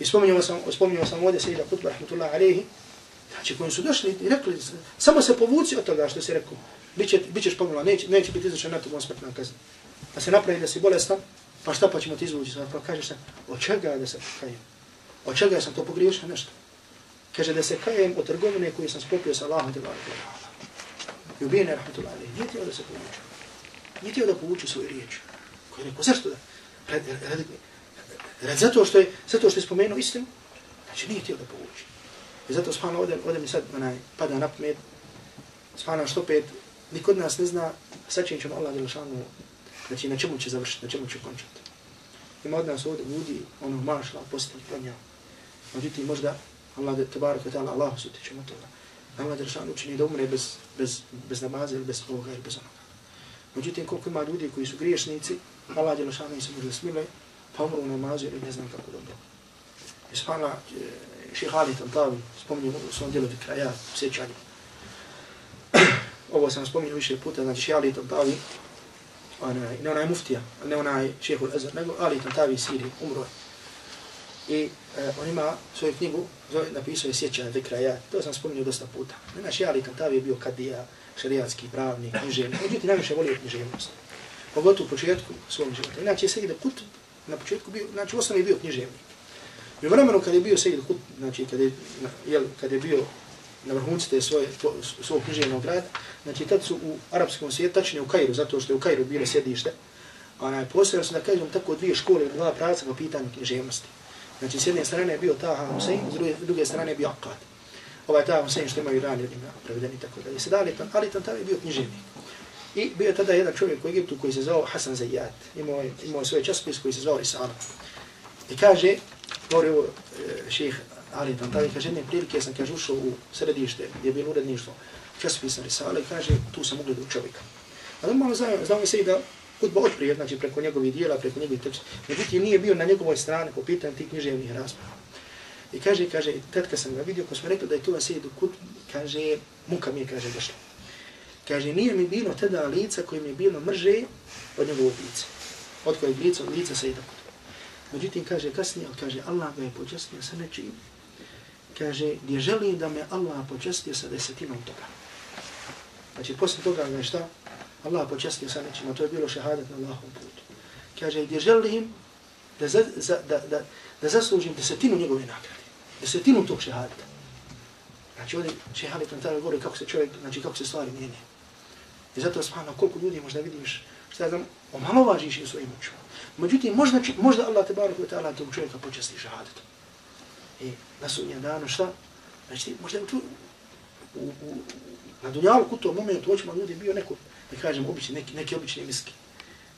I spominjamo sam, spominjao sam ovdje Sejda Kutba, rahmatullahi alaihi, znači koji su došli i rekli, samo se povuci od toga što se rekao, biće, bićeš pomilan, neće, neće biti izračan na tobom smrtna kazna. Da se napravi da si bolestan, pa šta pa ćemo ti izvući, pa kažeš se, od čega da se kajem? Od čega sam to pogriješio nešto? Kaže da se kajem od trgovine koju sam spopio sa Allahom te barake. I ubijene, rahmatullahi alaihi, nije tijelo da se povuči. Nije tijelo da povuči svoju riječ. Koji je rekao, zašto da? Radi, radi, zato što je, zato što je spomenuo istinu, znači nije htio da povuči. I zato spana ode, ode mi sad onaj, pada na pamet, spana što pet, nikod nas ne zna, sad će ćemo Allah Đelšanu, znači na čemu će završiti, na čemu će končati. Ima od nas ovdje ljudi, ono mašla, posti, klanja. Međutim, možda Allah te barak i ta'ala, Allah suti ćemo toga. Allah Đelšanu učini da umre bez, bez, bez namaza ili bez ovoga ili bez onoga. Međutim, koliko ima ljudi koji su griješnici, Allah Đelšanu im se možda smiluje, pa umru u namazu ili ne znam kako dobro. I spana, eh, ših Ali Tantavi, spominjem u svom djelu kraja, sjećanje. Ovo sam spominjao više puta, znači ših Ali Tantavi, onaj, ne onaj muftija, ne onaj šehul Ezer, nego Ali Tantavi Siri, umro je. I e, on ima svoju knjigu, zove, napisao je sjećanje do to sam spominjao dosta puta. Znači Ali Tantavi je bio kadija, šarijatski, pravni, književni, međutim najviše volio književnost. Pogotovo u početku svog života. Inače je Sejde Kutb na početku bio, znači u je bio književnik. I u vremenu kad je bio Sejid Kut, znači kad je, jel, kad je bio na vrhunci te svoje, svog književnog rada, znači tad su u arapskom svijetu, tačnije u Kairu, zato što je u Kairu bilo sjedište, onaj, postavljeno su da kažem tako dvije škole, dva pravca po pitanju književnosti. Znači s jedne strane je bio Taha Hussein, s druge, druge strane je bio Akkad. Ovaj Taha Hussein što imaju rani ima prevedeni tako da je se dali tam, ali tam je bio književnik. I bio je tada jedan čovjek u Egiptu koji se zvao Hasan Zayyad, imao, imao svoj časopis koji se zvao Risala. I kaže, govori ovo eh, ših Ali Tantavi, kaže, jedne prilike sam, kaže, ušao u središte gdje je bilo uredništvo časopisa Risale, kaže, tu sam ugledao čovjeka. A da malo znamo, znamo se i da kutba otprije, znači preko njegovih dijela, preko njegovih teksta, međutim nije bio na njegovoj strani po pitanju tih književnih rasprava. I kaže, kaže, tad kad sam ga vidio, ko smo rekli da je to Sejid Kut, kaže, muka mi je, kaže, došla. Kaže, nije mi bilo tada lica koje mi je bilo mrže od njegovog lica. Od kojeg lica, lica lica Sejida Kut. Međutim, kaže kasnije, ali kaže, Allah ga je počestio sa nečim. Kaže, gdje želim da me Allah počestio sa desetinom toga. Znači, posle toga ga je šta? Allah počestio sa nečim, a to je bilo šehadat na Allahom putu. Kaže, gdje želim da, za, za, da, da, da zaslužim desetinu njegove nagrade. Desetinu tog šehadata. Znači, ovdje šehadat na tada govori kako se čovjek, znači kako se stvari mijenje. I zato, spano, koliko ljudi možda vidiš, šta znam, omalovažiš i svojim učima. Međutim, možda, možda Allah te barak ta'ala tog čovjeka počasti šahadetom. I e, na sudnjem danu šta? Znači, možda tu, u, u, na dunjalku u tom momentu očima ljudi bio neko, da kažem, obični, neki, neki obični miski.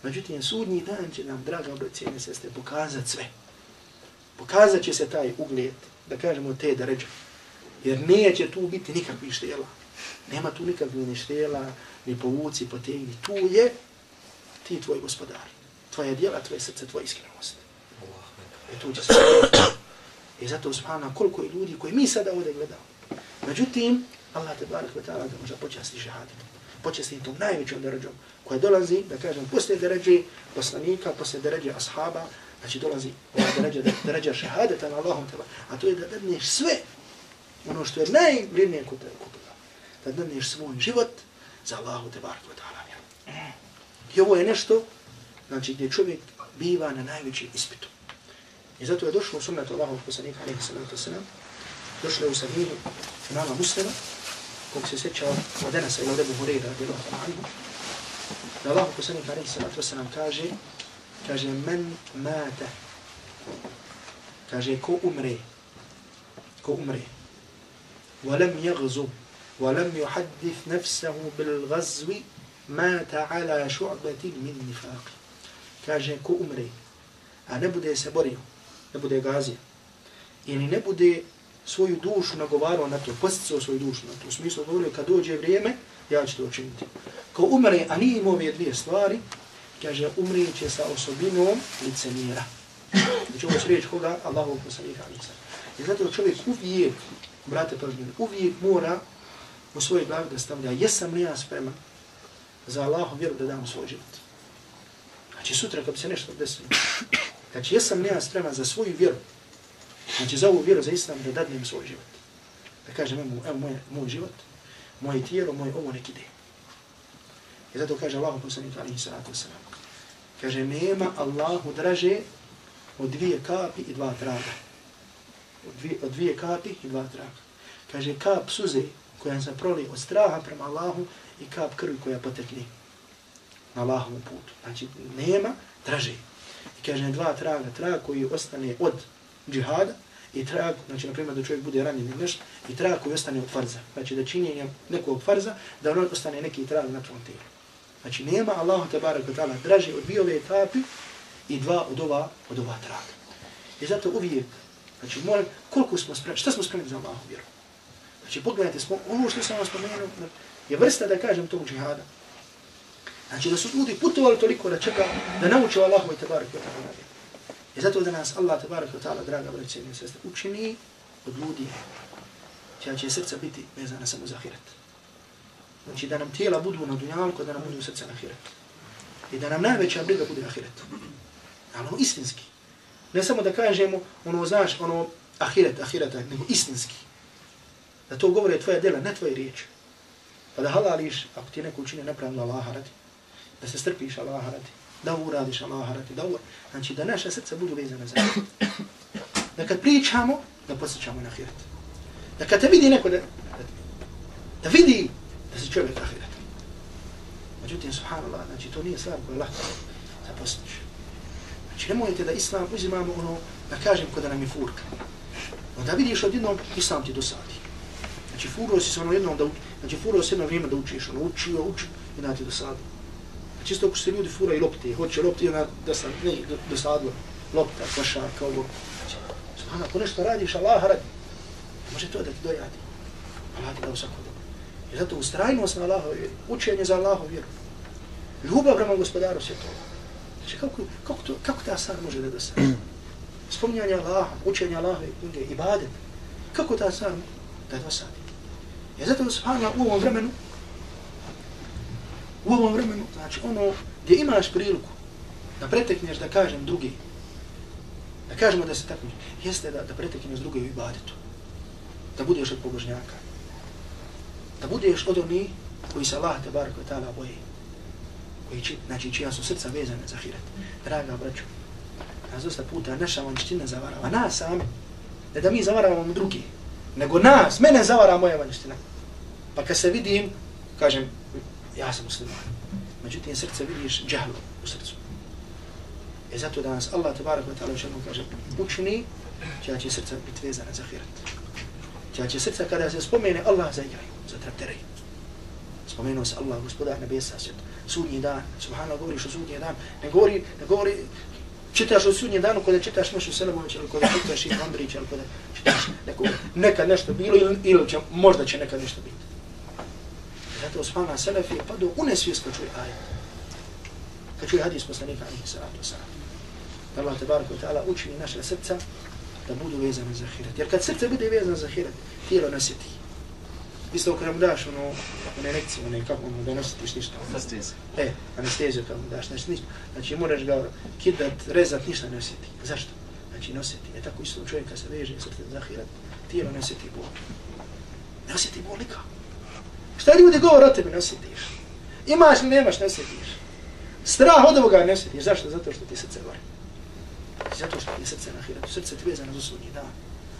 Međutim, sudnji dan će nam, draga obracijene sestre, pokazat sve. Pokazat će se taj ugled, da kažemo, te da ređe. Jer neće tu biti nikakvih štela. Nema tu nikakvih ni štela, ni povuci, potegni. Tu je ti tvoj gospodar tvoje djela, tvoje srce, tvoje iskrenost. I tu će se I zato subhana koliko je ljudi koji mi sada ovdje gledamo. Međutim, Allah te barak wa ta'ala da može počasti šahadet. Počasti tom najvećom deređom koja dolazi, da kažem, posle deređe poslanika, posle deređe ashaba, znači dolazi ova deređa, deređa šahadeta na Allahom teba. A to je da dadneš sve ono što je najvrednije kod tebe kupila Da dadneš svoj život za Allahu te barak wa ta'ala. I ovo je nešto znači gdje čovjek biva na najvećem ispitu. I zato je došlo u sunnetu Allahov poslanika, alaihi sallatu sallam, došlo je u sahihu imama muslima, kog se sjeća od Enasa ili od Ebu Hureyra, gdje Allah ta'ala da Allahov poslanika, alaihi sallatu sallam, kaže, kaže, men mata, kaže, ko umre, ko umre, ولم يغزو ولم يحدث نفسه بالغزو مات على شعبة من نفاق kaže ko umre, a ne bude se borio, ne bude gazio, ili ne bude svoju dušu nagovarao na to, posticao svoju dušu na to, u smislu govorio kad dođe vrijeme, ja ću to učiniti. Ko umre, a nije imao ove dvije stvari, kaže umre će sa osobinom licemira. Znači ovo će reći koga? Allahu poslanika lica. I zato čovjek uvijek, brate pažnje, uvijek mora u svojoj glavi da stavlja jesam li ja spreman za Allahom vjeru da dam svoj život. Znači sutra kad bi se nešto desilo, znači jesam nema spreman za svoju vjeru, Znači za ovu vjeru, za islam, da dadnem svoj život. Da kažem, evo, evo moj, moj život, moje tijelo, moje ovo nek ide. I zato kaže Allah poslanik alihi salatu wasalam. Kaže, nema Allahu draže od dvije kapi i dva traga. Od dvije, od dvije kapi i dva traga. Kaže, kap suze koja se proli od straha prema Allahu i kap krvi koja potekne na Allahovom putu. Znači, nema draže. I kaže, dva traga, traga koji ostane od džihada i trag, znači, na primjer, da čovjek bude ranjen ili nešto, i trag koji ostane od farza. Znači, da činjenjem nekog farza, da on ostane neki trag na tvom tijelu. Znači, nema Allahu tabarak wa ta'ala draže od dvije ove etapi i dva od ova, od ova traga. I zato uvijek, znači, molim, koliko smo spremni, šta smo spremni za Allahu vjeru? Znači, pogledajte, smo, ono što sam vam spomenuo, je vrsta, da kažem, tog džihada. Znači, da su ljudi putovali toliko da čeka, da nauče Allahu i tabarak wa ta'ala. I zato da nas Allah tabarak i ta'ala, draga braće i sestre, učini od ljudi, čija će srca biti vezana samo za ahiret. Znači, da nam tijela budu na dunjalku, da nam budu srca na ahiret. I da nam najveća briga bude ahiret. Ali ono istinski. Ne samo da kažemo, ono, znaš, ono, ahiret, ahiret, nego istinski. Da to govore tvoje dela, ne tvoje riječi. Pa da halališ, ako ti neko učine nepravno Allaha radi, da se strpiš Allaha radi, da uradiš Allaha radi, da uradiš. Znači, da naše srce budu vezane za Da kad pričamo, da posjećamo na ahiret. Da kad te vidi neko da, da, da vidi da se čovjek ahiret. Međutim, subhanallah, znači to nije stvar koja je lahko da postiš. Znači, nemojte da islam uzimamo ono, da kažem kod da nam je furka. Onda vidiš odjednom, islam ti dosadi. Znači, furo si se ono jednom da, znači, furo si jedno vrijeme da učiš, ono, učio, učio, i da ti dosadilo. Znači, isto ako se ljudi fura i lopte, hoće lopte, ona da sam, ne, dosadilo, lopta, košarka, ovo. Znači, subhanallah, ako nešto radiš, Allah radi. Može to da ti dojadi. Allah ti da svako dobro. I zato ustrajnost na Allahov vjeru, učenje za Allahov vjeru, ljubav prema gospodaru svjetova. Znači, kako, kako, to, kako ta stvar može da dosadi? Spominjanje Allaha, učenje Allahove knjige, ibadet. Kako ta stvar da dosadi? Ja zato, subhanallah, u ovom vremenu, u ovom vremenu, znači ono gdje imaš priliku da pretekneš, da kažem, drugi, da kažemo da se tako jeste da, da pretekneš drugi u ibadetu. Da budeš od pobožnjaka da budeš od onih koji se Allah tebarak wa ta'ala boje. Koji či, znači čija su srca vezane za hirat. Draga braću, nas dosta puta naša vanština zavarava nas sami. Ne da mi zavaravamo drugi, nego nas, mene zavara moja vanjština. Pa kad se vidim, kažem, ja sam musliman. Međutim, srce vidiš džahlu u srcu. E zato da nas Allah tabarak wa ta'ala učinu kaže, učini, čija će srca biti vezana za hirat. Čija će srca kada se spomene Allah zaigraju zatrapteraj. Spomenuo se Allah, gospodar nebesa, svjet, sudnji dan, subhanallah, govoriš o sudnji dan, ne govori, ne govori, čitaš o sudnjem danu kada čitaš Mešu Selemović ili kada čitaš Ivan Andrić ili kada čitaš neko, nekad nešto bilo ili, ili će, možda će nekad nešto biti. Zato Osmana Selef je padao u nesvijest kad čuje ajet. Kad čuje hadis poslanika, alihi salatu wasalam. Da Allah tabaraka wa ta'ala učini naše srca da budu vezane za hirat. Jer kad srce bude vezano za hirat, tijelo nasjeti. Isto kad mu daš ono, one lekcije, one kako mu da ništa. Anesteziju. E, anesteziju kad mu daš, znači ništa. Znači moraš ga kidat, rezat, ništa ne osjeti. Zašto? Znači ne osjeti. E tako isto čovjek kad se veže, srce zahirat, tijelo ne osjeti bol. Ne osjeti bol nikako. Šta ljudi govor o tebi ne osjetiš? Imaš li nemaš, ne osjetiš. Strah od ovoga ne osjetiš. Zašto? Zato što ti srce gori. Zato što ti srce na hiratu. Srce ti vezano za sunji dan.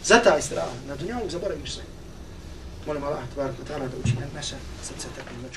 Za taj strah. Na dunjavu zaboraviš sve molim Allah, tvarka ta'ala, da učine naše srce takvim znači